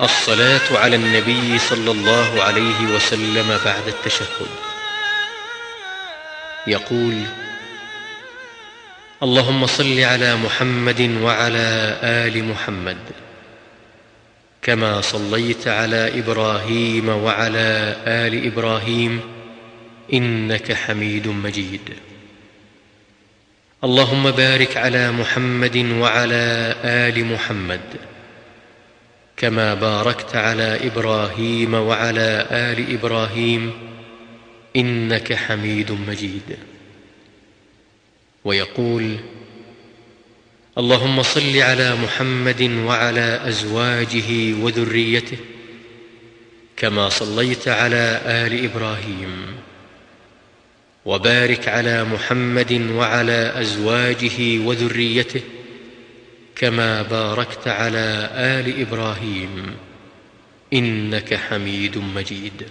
الصلاة على النبي صلى الله عليه وسلم بعد التشهد. يقول اللهم صل على محمد وعلى آل محمد كما صليت على إبراهيم وعلى آل إبراهيم إنك حميد مجيد. اللهم بارك على محمد وعلى آل محمد كما باركت على إبراهيم وعلى آل إبراهيم إنك حميد مجيد. ويقول اللهم صل على محمد وعلى أزواجه وذريته كما صليت على آل إبراهيم. وبارك على محمد وعلى أزواجه وذريته كما باركت على آل إبراهيم إنك حميد مجيد.